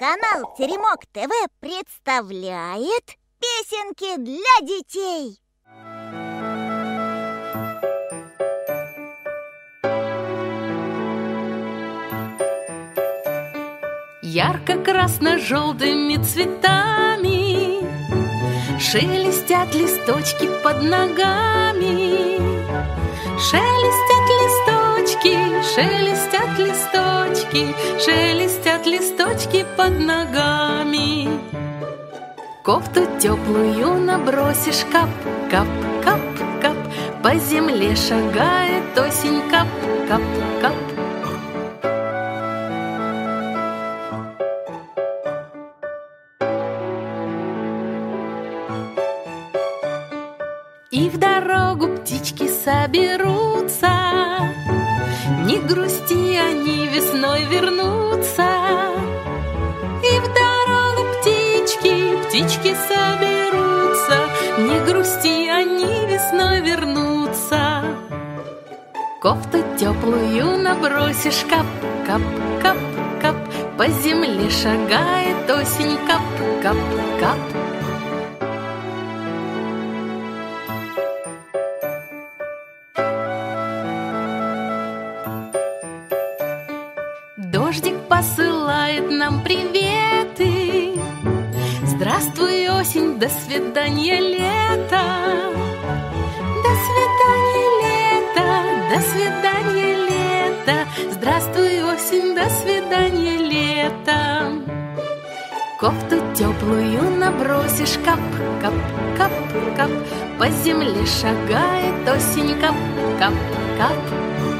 Канал Теремок ТВ представляет песенки для детей. Ярко-красно-желтыми цветами Шелестят листочки под ногами Шелестят шелестят листочки Шелестят листочки под ногами. Кофту теплую набросишь кап, кап, кап, кап. По земле шагает осень кап, кап, кап. И в дорогу птички соберутся птички, соберутся Не грусти, они весной вернутся. Кофту теплую набросишь Кап, кап, кап, кап. По земле шагает осень Кап, кап, кап. Дождик посылает нам приветы Здравствуй, осень, до свидания, лето. До свидания, лето, до свидания, лето. Здравствуй, осень, до свидания, лето. Кофту теплую набросишь Кап, кап, кап, кап. По земле шагает осень Кап, кап, кап